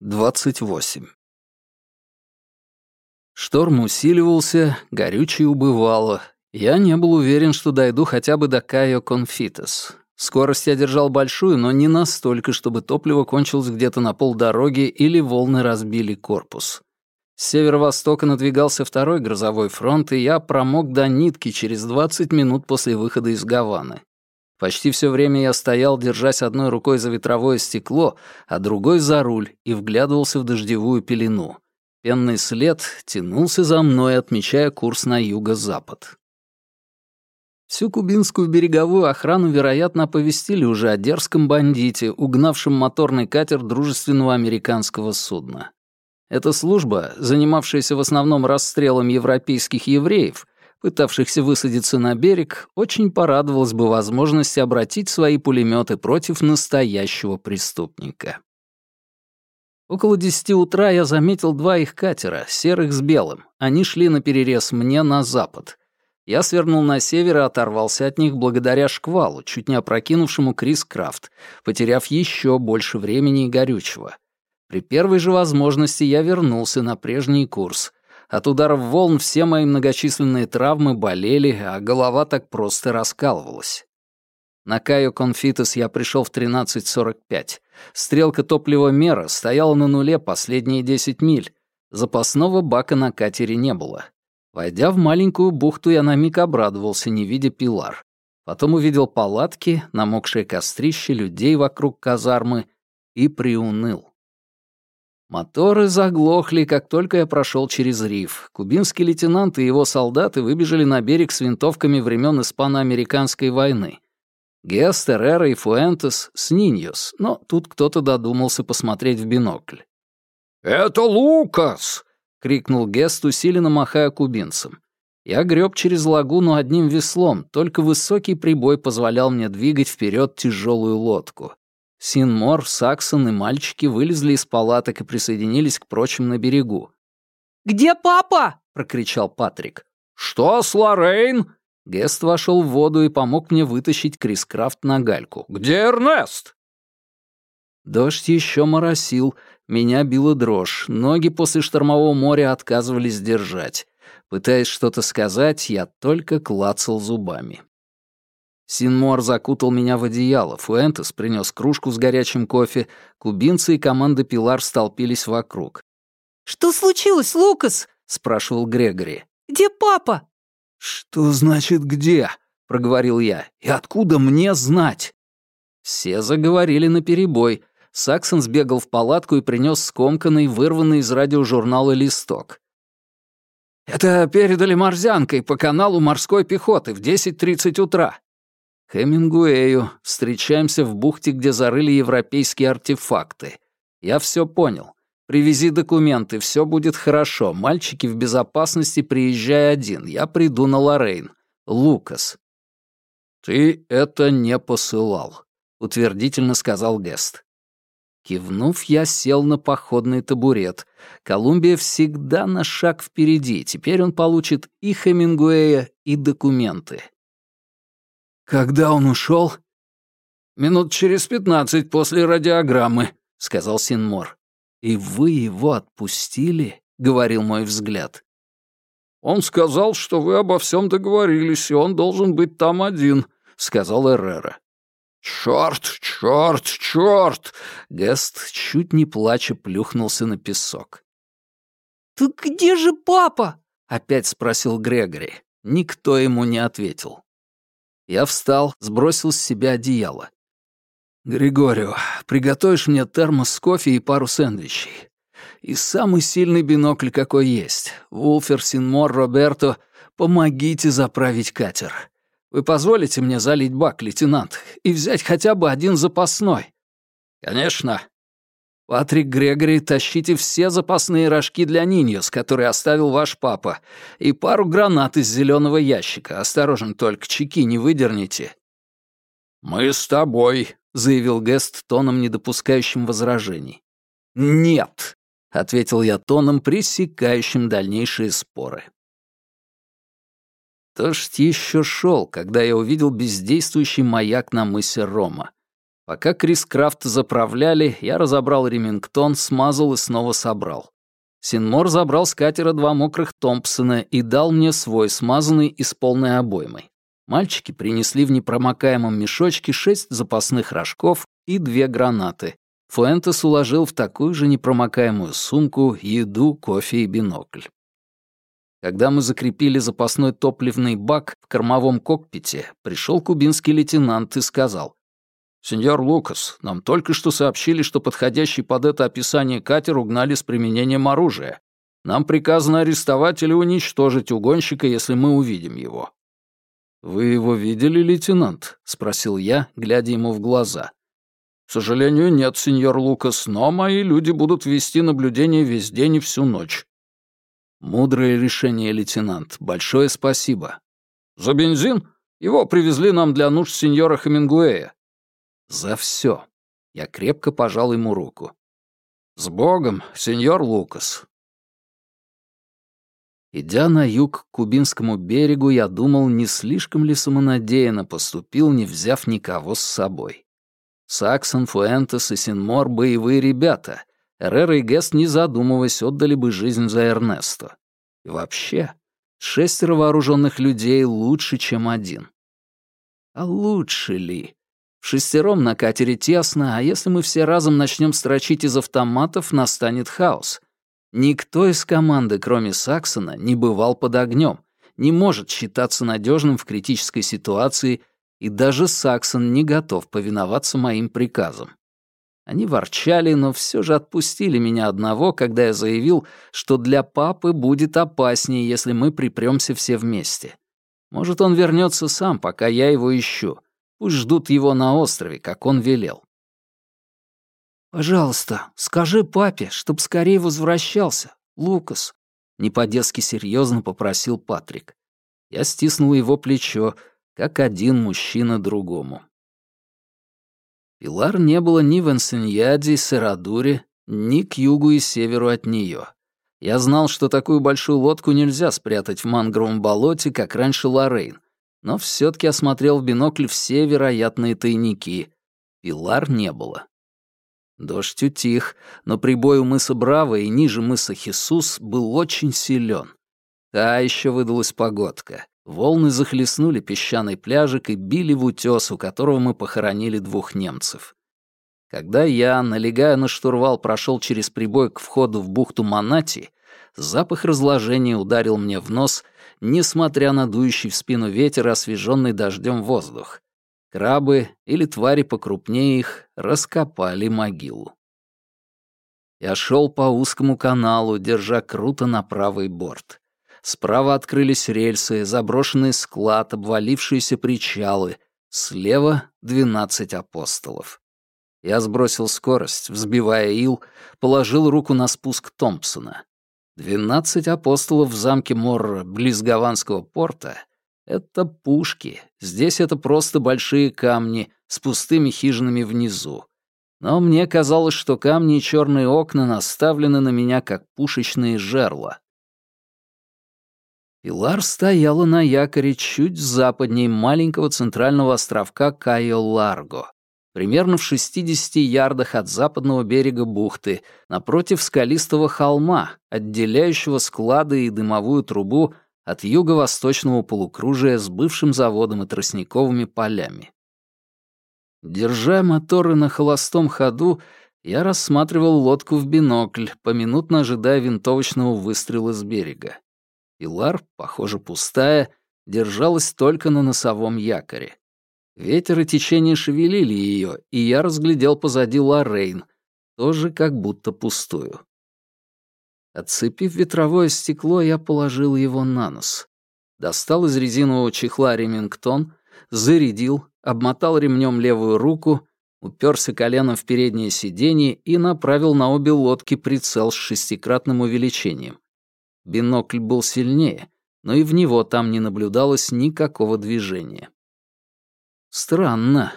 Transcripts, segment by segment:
28. Шторм усиливался, горючее убывало. Я не был уверен, что дойду хотя бы до Кайо Конфитес. Скорость я держал большую, но не настолько, чтобы топливо кончилось где-то на полдороги или волны разбили корпус. С северо-востока надвигался второй грозовой фронт, и я промок до нитки через 20 минут после выхода из Гаваны. Почти все время я стоял, держась одной рукой за ветровое стекло, а другой за руль, и вглядывался в дождевую пелену. Пенный след тянулся за мной, отмечая курс на юго-запад. Всю кубинскую береговую охрану, вероятно, оповестили уже о дерзком бандите, угнавшем моторный катер дружественного американского судна. Эта служба, занимавшаяся в основном расстрелом европейских евреев, пытавшихся высадиться на берег, очень порадовалась бы возможности обратить свои пулеметы против настоящего преступника. Около десяти утра я заметил два их катера, серых с белым. Они шли на перерез мне на запад. Я свернул на север и оторвался от них благодаря шквалу, чуть не опрокинувшему Крис Крафт, потеряв еще больше времени и горючего. При первой же возможности я вернулся на прежний курс, от ударов волн все мои многочисленные травмы болели, а голова так просто раскалывалась. На Кайо Конфитес я пришел в 13.45. Стрелка топливомера стояла на нуле последние 10 миль. Запасного бака на катере не было. Войдя в маленькую бухту, я на миг обрадовался, не видя пилар. Потом увидел палатки, намокшие кострище, людей вокруг казармы и приуныл. Моторы заглохли, как только я прошел через риф. Кубинский лейтенант и его солдаты выбежали на берег с винтовками времен Испано-Американской войны. Гест, Эррера и Фуэнтес с Ниньос, но тут кто-то додумался посмотреть в бинокль. «Это Лукас!» — крикнул Гест, усиленно махая кубинцем. Я греб через лагуну одним веслом, только высокий прибой позволял мне двигать вперед тяжелую лодку. Синмор, Саксон и мальчики вылезли из палаток и присоединились к прочим на берегу. «Где папа?» — прокричал Патрик. «Что с Лоррейн?» Гест вошел в воду и помог мне вытащить Крис Крафт на гальку. «Где Эрнест?» Дождь еще моросил, меня била дрожь, ноги после штормового моря отказывались держать. Пытаясь что-то сказать, я только клацал зубами. Синмор закутал меня в одеяло, Фуэнтес принес кружку с горячим кофе, кубинцы и команда Пилар столпились вокруг. «Что случилось, Лукас?» — спрашивал Грегори. «Где папа?» «Что значит «где»?» — проговорил я. «И откуда мне знать?» Все заговорили наперебой. Саксон сбегал в палатку и принес скомканный, вырванный из радиожурнала листок. «Это передали морзянкой по каналу морской пехоты в 10.30 утра. Хемингуэю. Встречаемся в бухте, где зарыли европейские артефакты. Я все понял. Привези документы, все будет хорошо. Мальчики в безопасности, приезжай один. Я приду на Лоррейн. Лукас. Ты это не посылал, утвердительно сказал Гест. Кивнув, я сел на походный табурет. Колумбия всегда на шаг впереди. Теперь он получит и Хемингуэя, и документы. «Когда он ушел?» «Минут через пятнадцать после радиограммы», — сказал Синмор. «И вы его отпустили?» — говорил мой взгляд. «Он сказал, что вы обо всем договорились, и он должен быть там один», — сказал Эррера. «Чёрт, чёрт, чёрт!» Гест, чуть не плача, плюхнулся на песок. «Так где же папа?» — опять спросил Грегори. Никто ему не ответил. Я встал, сбросил с себя одеяло. «Григорио, приготовишь мне термос с кофе и пару сэндвичей. И самый сильный бинокль, какой есть. Вулфер, Синмор, Роберто, помогите заправить катер. Вы позволите мне залить бак, лейтенант, и взять хотя бы один запасной?» «Конечно», Патрик Грегори, тащите все запасные рожки для Ниньос, которые оставил ваш папа, и пару гранат из зеленого ящика. Осторожно только, чеки не выдерните». «Мы с тобой», — заявил Гест тоном, не допускающим возражений. «Нет», — ответил я тоном, пресекающим дальнейшие споры. Дождь еще шел, когда я увидел бездействующий маяк на мысе Рома. Пока Крис Крафт заправляли, я разобрал ремингтон, смазал и снова собрал. Синмор забрал с катера два мокрых Томпсона и дал мне свой, смазанный и с полной обоймой. Мальчики принесли в непромокаемом мешочке шесть запасных рожков и две гранаты. Фуэнтес уложил в такую же непромокаемую сумку еду, кофе и бинокль. Когда мы закрепили запасной топливный бак в кормовом кокпите, пришел кубинский лейтенант и сказал, «Сеньор Лукас, нам только что сообщили, что подходящий под это описание катер угнали с применением оружия. Нам приказано арестовать или уничтожить угонщика, если мы увидим его». «Вы его видели, лейтенант?» — спросил я, глядя ему в глаза. «К сожалению, нет, сеньор Лукас, но мои люди будут вести наблюдение весь день и всю ночь». «Мудрое решение, лейтенант. Большое спасибо». «За бензин? Его привезли нам для нужд сеньора Хемингуэя. За все. Я крепко пожал ему руку. С Богом, сеньор Лукас. Идя на юг к Кубинскому берегу, я думал, не слишком ли самонадеянно поступил, не взяв никого с собой. Саксон, Фуэнтес и Синмор — боевые ребята. Эррера и Гест, не задумываясь, отдали бы жизнь за Эрнесто. И вообще, шестеро вооруженных людей лучше, чем один. А лучше ли? Шестером на катере тесно, а если мы все разом начнем строчить из автоматов, настанет хаос. Никто из команды, кроме Саксона, не бывал под огнем, не может считаться надежным в критической ситуации, и даже Саксон не готов повиноваться моим приказам. Они ворчали, но все же отпустили меня одного, когда я заявил, что для папы будет опаснее, если мы припремся все вместе. Может, он вернется сам, пока я его ищу. Пусть ждут его на острове, как он велел. «Пожалуйста, скажи папе, чтоб скорее возвращался, Лукас», — не по-детски серьезно попросил Патрик. Я стиснул его плечо, как один мужчина другому. Пилар не было ни в Энсеньяде, Серадуре, ни к югу и северу от нее. Я знал, что такую большую лодку нельзя спрятать в мангровом болоте, как раньше Лоррейн, но все таки осмотрел в бинокль все вероятные тайники. Пилар не было. Дождь утих, но прибой у мыса Браво и ниже мыса Хисус был очень силен. Та еще выдалась погодка. Волны захлестнули песчаный пляжик и били в утес, у которого мы похоронили двух немцев. Когда я, налегая на штурвал, прошел через прибой к входу в бухту Манати, запах разложения ударил мне в нос — несмотря на дующий в спину ветер, освеженный дождем воздух. Крабы или твари покрупнее их раскопали могилу. Я шел по узкому каналу, держа круто на правый борт. Справа открылись рельсы, заброшенный склад, обвалившиеся причалы. Слева — двенадцать апостолов. Я сбросил скорость, взбивая ил, положил руку на спуск Томпсона. Двенадцать апостолов в замке Морра, близ Гаванского порта — это пушки. Здесь это просто большие камни с пустыми хижинами внизу. Но мне казалось, что камни и черные окна наставлены на меня, как пушечные жерла. Пилар стояла на якоре чуть западней маленького центрального островка Кайо-Ларго примерно в 60 ярдах от западного берега бухты, напротив скалистого холма, отделяющего склады и дымовую трубу от юго-восточного полукружия с бывшим заводом и тростниковыми полями. Держа моторы на холостом ходу, я рассматривал лодку в бинокль, поминутно ожидая винтовочного выстрела с берега. Пилар, похоже, пустая, держалась только на носовом якоре. Ветер и течение шевелили ее, и я разглядел позади Лоррейн, тоже как будто пустую. Отцепив ветровое стекло, я положил его на нос. Достал из резинового чехла ремингтон, зарядил, обмотал ремнем левую руку, уперся коленом в переднее сиденье и направил на обе лодки прицел с шестикратным увеличением. Бинокль был сильнее, но и в него там не наблюдалось никакого движения. Странно.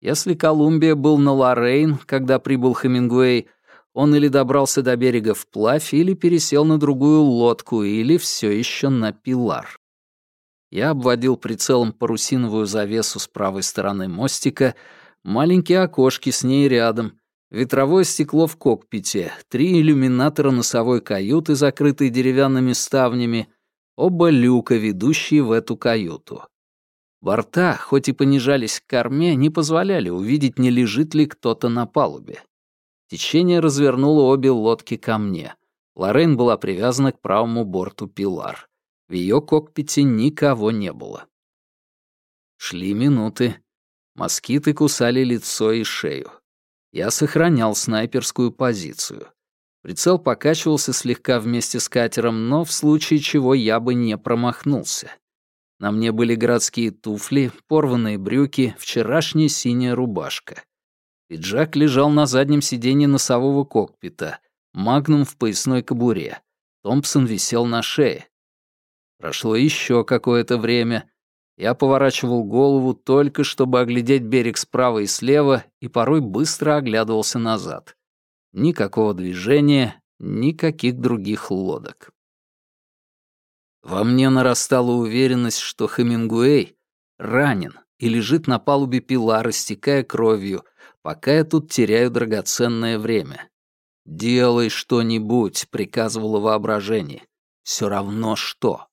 Если Колумбия был на Лоррейн, когда прибыл Хемингуэй, он или добрался до берега вплавь, или пересел на другую лодку, или все еще на Пилар. Я обводил прицелом парусиновую завесу с правой стороны мостика. Маленькие окошки с ней рядом, ветровое стекло в кокпите, три иллюминатора носовой каюты, закрытые деревянными ставнями, оба люка, ведущие в эту каюту. Борта, хоть и понижались к корме, не позволяли увидеть, не лежит ли кто-то на палубе. Течение развернуло обе лодки ко мне. Лоррейн была привязана к правому борту Пилар. В ее кокпите никого не было. Шли минуты. Москиты кусали лицо и шею. Я сохранял снайперскую позицию. Прицел покачивался слегка вместе с катером, но в случае чего я бы не промахнулся. На мне были городские туфли, порванные брюки, вчерашняя синяя рубашка. Пиджак лежал на заднем сиденье носового кокпита, магнум в поясной кобуре. Томпсон висел на шее. Прошло еще какое-то время. Я поворачивал голову только, чтобы оглядеть берег справа и слева, и порой быстро оглядывался назад. Никакого движения, никаких других лодок. Во мне нарастала уверенность, что Хемингуэй ранен и лежит на палубе пила, растекая кровью, пока я тут теряю драгоценное время. «Делай что-нибудь», — приказывало воображение. «Все равно что».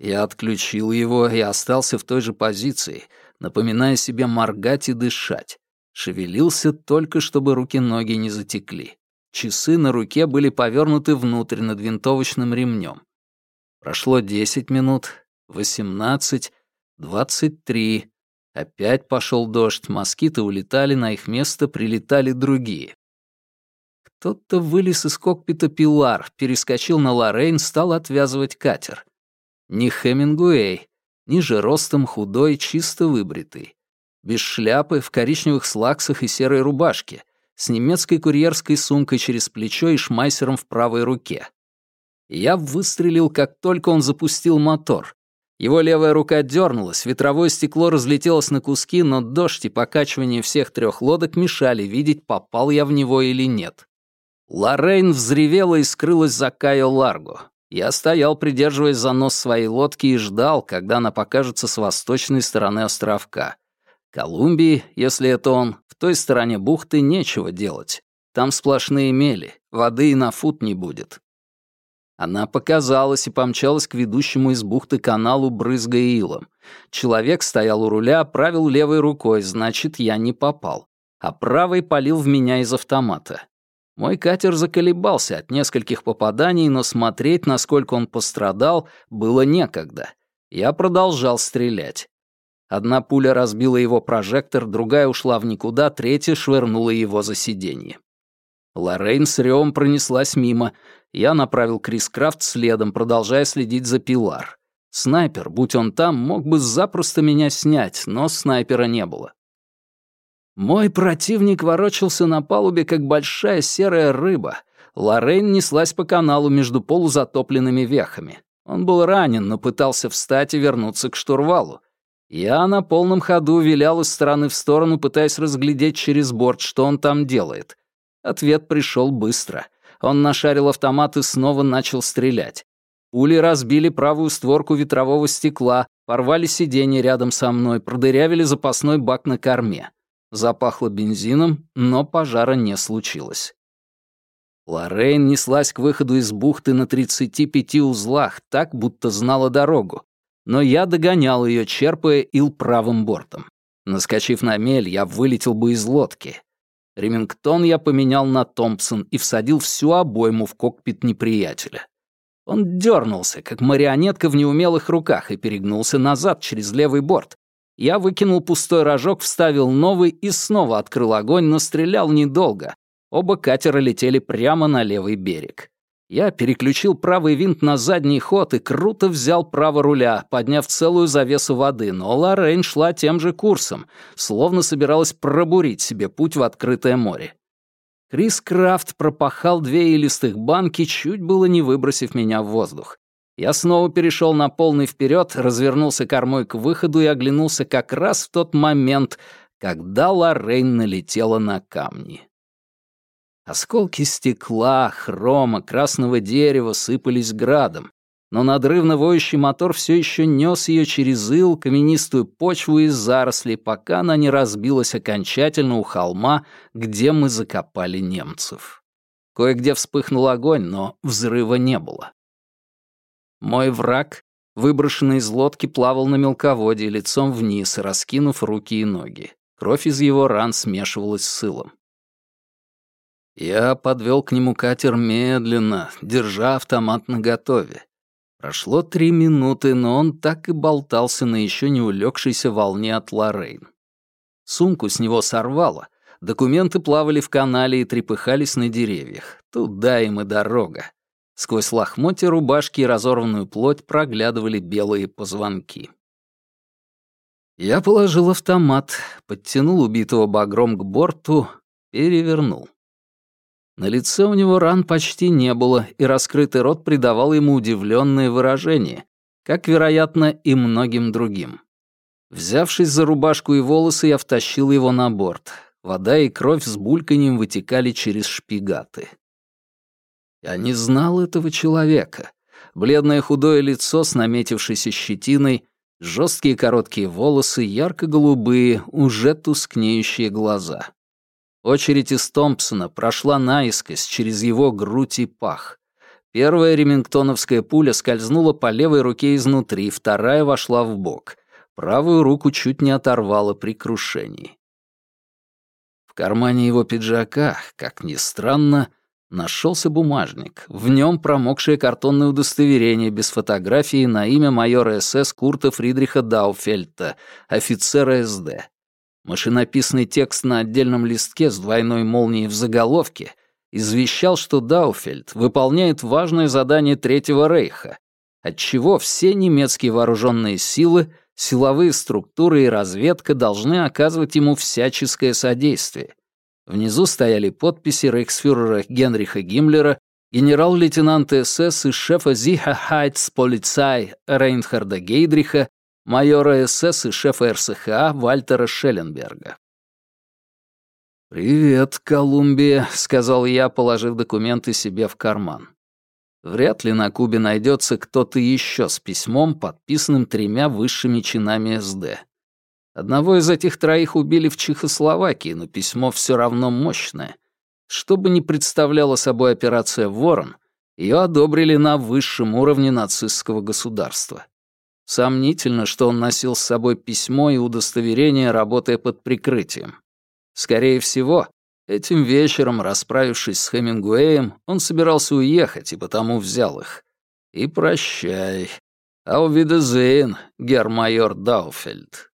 Я отключил его и остался в той же позиции, напоминая себе моргать и дышать. Шевелился только, чтобы руки-ноги не затекли. Часы на руке были повернуты внутрь над винтовочным ремнем. Прошло десять минут, восемнадцать, двадцать три. Опять пошел дождь, москиты улетали, на их место прилетали другие. Кто-то вылез из кокпита Пилар, перескочил на Лоррейн, стал отвязывать катер. Ни Хемингуэй, ниже ростом худой, чисто выбритый. Без шляпы, в коричневых слаксах и серой рубашке, с немецкой курьерской сумкой через плечо и шмайсером в правой руке. Я выстрелил, как только он запустил мотор. Его левая рука дернулась, ветровое стекло разлетелось на куски, но дождь и покачивание всех трех лодок мешали видеть, попал я в него или нет. Лоррейн взревела и скрылась за Кайо Ларго. Я стоял, придерживаясь за нос своей лодки, и ждал, когда она покажется с восточной стороны островка. Колумбии, если это он, в той стороне бухты нечего делать. Там сплошные мели, воды и на фут не будет. Она показалась и помчалась к ведущему из бухты каналу, брызгая илом. Человек стоял у руля, правил левой рукой, значит, я не попал. А правой палил в меня из автомата. Мой катер заколебался от нескольких попаданий, но смотреть, насколько он пострадал, было некогда. Я продолжал стрелять. Одна пуля разбила его прожектор, другая ушла в никуда, третья швырнула его за сиденье. Лоррейн с ревом пронеслась мимо, я направил Крис Крафт следом, продолжая следить за Пилар. Снайпер, будь он там, мог бы запросто меня снять, но снайпера не было. Мой противник ворочался на палубе, как большая серая рыба. Лоррейн неслась по каналу между полузатопленными вехами. Он был ранен, но пытался встать и вернуться к штурвалу. Я на полном ходу вилял из стороны в сторону, пытаясь разглядеть через борт, что он там делает. Ответ пришел быстро — он нашарил автомат и снова начал стрелять. Пули разбили правую створку ветрового стекла, порвали сиденье рядом со мной, продырявили запасной бак на корме. Запахло бензином, но пожара не случилось. Лоррейн неслась к выходу из бухты на 35 узлах, так, будто знала дорогу. Но я догонял ее, черпая ил правым бортом. Наскочив на мель, я вылетел бы из лодки. Ремингтон я поменял на Томпсон и всадил всю обойму в кокпит неприятеля. Он дернулся, как марионетка в неумелых руках, и перегнулся назад через левый борт. Я выкинул пустой рожок, вставил новый и снова открыл огонь, но стрелял недолго. Оба катера летели прямо на левый берег. Я переключил правый винт на задний ход и круто взял право руля, подняв целую завесу воды, но Лоррейн шла тем же курсом, словно собиралась пробурить себе путь в открытое море. Крис Крафт пропахал две илистых банки, чуть было не выбросив меня в воздух. Я снова перешел на полный вперед, развернулся кормой к выходу и оглянулся как раз в тот момент, когда Лоррейн налетела на камни. Осколки стекла, хрома, красного дерева сыпались градом. но надрывно воющий мотор все еще нес ее через ил, каменистую почву и заросли, пока она не разбилась окончательно у холма, где мы закопали немцев. Кое-где вспыхнул огонь, но взрыва не было. Мой враг, выброшенный из лодки, плавал на мелководье лицом вниз, раскинув руки и ноги. Кровь из его ран смешивалась с сылом. Я подвел к нему катер медленно, держа автомат наготове. Прошло три минуты, но он так и болтался на еще не улегшейся волне от Лоррейн. Сумку с него сорвало, документы плавали в канале и трепыхались на деревьях. Туда им и дорога. Сквозь лохмотья рубашки и разорванную плоть проглядывали белые позвонки. Я положил автомат, подтянул убитого багром к борту, перевернул. На лице у него ран почти не было, и раскрытый рот придавал ему удивленное выражение, как, вероятно, и многим другим. Взявшись за рубашку и волосы, я втащил его на борт. Вода и кровь с бульканьем вытекали через шпигаты. Я не знал этого человека. Бледное худое лицо с наметившейся щетиной, жесткие короткие волосы, ярко-голубые, уже тускнеющие глаза. Очередь из Томпсона прошла наискось через его грудь и пах. Первая ремингтоновская пуля скользнула по левой руке изнутри, вторая вошла в бок. Правую руку чуть не оторвала при крушении. В кармане его пиджака, как ни странно, нашелся бумажник. В нем промокшее картонное удостоверение без фотографии на имя майора СС Курта Фридриха Дауфельта, офицера СД. Машинописный текст на отдельном листке с двойной молнией в заголовке извещал, что Дауфельд выполняет важное задание Третьего Рейха, отчего все немецкие вооруженные силы, силовые структуры и разведка должны оказывать ему всяческое содействие. Внизу стояли подписи рейхсфюрера Генриха Гиммлера, генерал-лейтенанта СС и шефа Зихахайтсполицай Рейнхарда Гейдриха майора СС и шефа РСХА Вальтера Шелленберга. «Привет, Колумбия», — сказал я, положив документы себе в карман. Вряд ли на Кубе найдется кто-то еще с письмом, подписанным тремя высшими чинами СД. Одного из этих троих убили в Чехословакии, но письмо все равно мощное. Что бы ни представляла собой операция «Ворон», ее одобрили на высшем уровне нацистского государства. Сомнительно, что он носил с собой письмо и удостоверение, работая под прикрытием. Скорее всего, этим вечером, расправившись с Хемингуэем, он собирался уехать и потому взял их. И прощай. Аувидезейн, гермайор Дауфельд.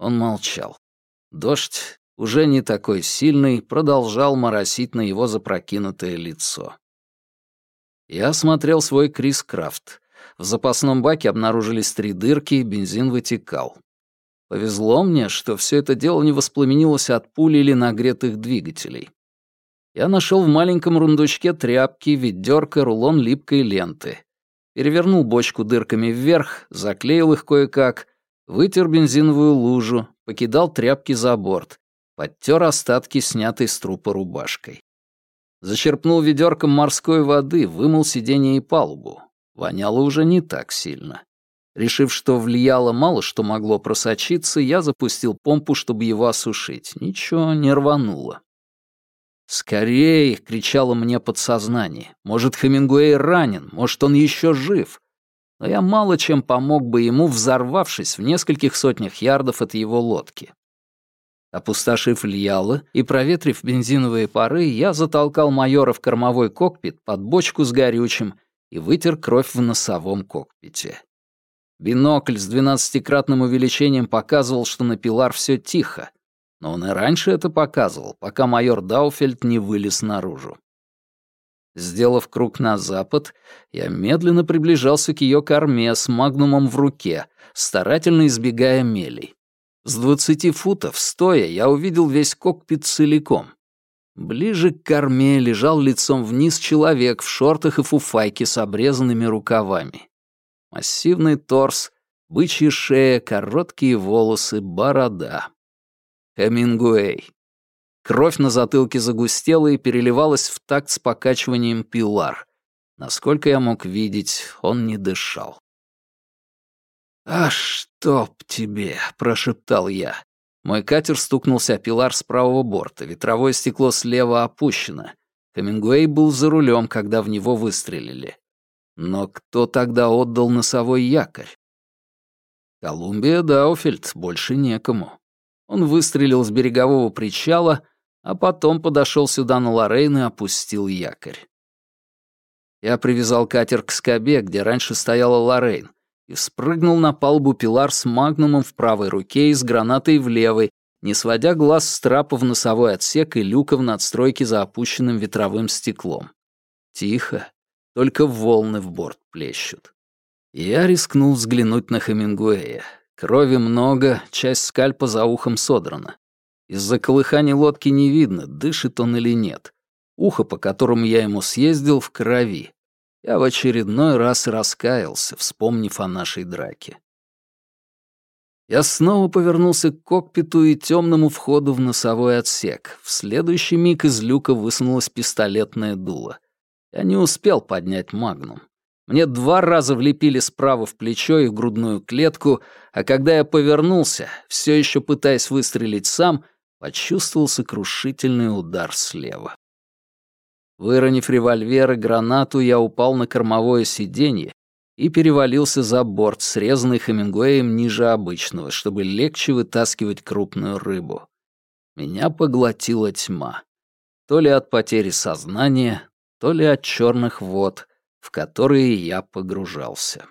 Он молчал. Дождь, уже не такой сильный, продолжал моросить на его запрокинутое лицо. Я смотрел свой Крис Крафт. В запасном баке обнаружились три дырки, и бензин вытекал. Повезло мне, что все это дело не воспламенилось от пули или нагретых двигателей. Я нашел в маленьком рундучке тряпки, ведерко, рулон липкой ленты. Перевернул бочку дырками вверх, заклеил их кое-как, вытер бензиновую лужу, покидал тряпки за борт, подтер остатки, снятой с трупа рубашкой. Зачерпнул ведерком морской воды, вымыл сиденье и палубу воняло уже не так сильно. Решив, что влияло мало что могло просочиться, я запустил помпу, чтобы его осушить. Ничего не рвануло. «Скорее!» — кричало мне подсознание. «Может, Хемингуэй ранен, может, он еще жив». Но я мало чем помог бы ему, взорвавшись в нескольких сотнях ярдов от его лодки. Опустошив льяло и проветрив бензиновые пары, я затолкал майора в кормовой кокпит под бочку с горючим и вытер кровь в носовом кокпите. Бинокль с двенадцатикратным увеличением показывал, что на Пилар все тихо, но он и раньше это показывал, пока майор Дауфельд не вылез наружу. Сделав круг на запад, я медленно приближался к ее корме с магнумом в руке, старательно избегая мелей. С двадцати футов, стоя, я увидел весь кокпит целиком. Ближе к корме лежал лицом вниз человек в шортах и фуфайке с обрезанными рукавами. Массивный торс, бычья шея, короткие волосы, борода. Хемингуэй. Кровь на затылке загустела и переливалась в такт с покачиванием пилар. Насколько я мог видеть, он не дышал. «А чтоб тебе!» — прошептал я. Мой катер стукнулся о пилар с правого борта, ветровое стекло слева опущено. Камингуэй был за рулем, когда в него выстрелили. Но кто тогда отдал носовой якорь? Колумбия Дауфельд больше некому. Он выстрелил с берегового причала, а потом подошел сюда на Лоррейн и опустил якорь. Я привязал катер к скобе, где раньше стояла Лоррейн, и спрыгнул на палубу Пилар с магнумом в правой руке и с гранатой в левой, не сводя глаз с трапа в носовой отсек и люка в надстройке за опущенным ветровым стеклом. Тихо, только волны в борт плещут. Я рискнул взглянуть на Хемингуэя. Крови много, часть скальпа за ухом содрана. Из-за колыхания лодки не видно, дышит он или нет. Ухо, по которому я ему съездил, в крови. Я в очередной раз раскаялся, вспомнив о нашей драке. Я снова повернулся к кокпиту и темному входу в носовой отсек. В следующий миг из люка высунулось пистолетное дуло. Я не успел поднять магнум. Мне два раза влепили справа в плечо и в грудную клетку, а когда я повернулся, все еще пытаясь выстрелить сам, почувствовал сокрушительный удар слева. Выронив револьвер и гранату, я упал на кормовое сиденье и перевалился за борт, срезанный Хемингуэем ниже обычного, чтобы легче вытаскивать крупную рыбу. Меня поглотила тьма. То ли от потери сознания, то ли от черных вод, в которые я погружался.